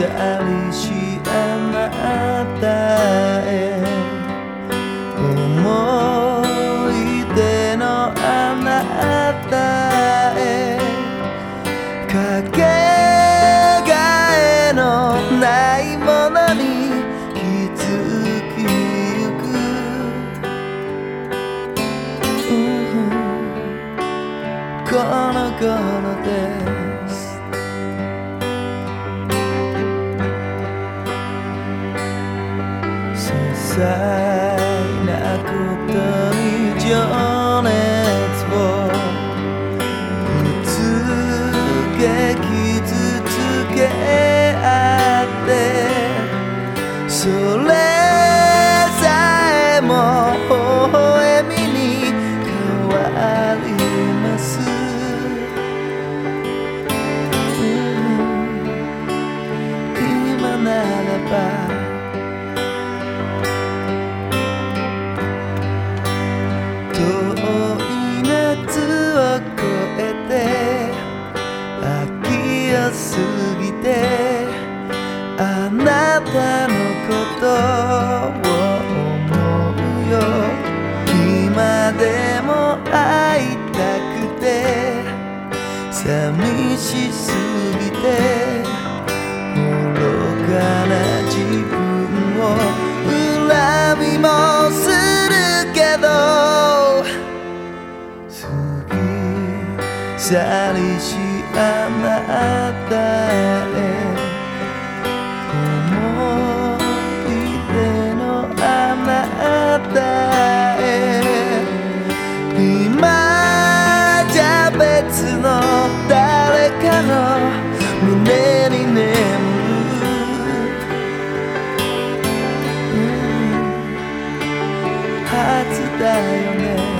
寂しいあなたへ思い出のあなたへ。かけがえのないものに気づきゆく、うん。この頃で。す些細なことに情熱をぶつけ傷つけ合ってそれさえも微笑みに変わります。今ならばすぎてあなたのことを思うよ。今でも会いたくて寂しすぎぎ去りしあなたへ思い出のあなたへ今じゃ別の誰かの胸に眠るうん。はずだよね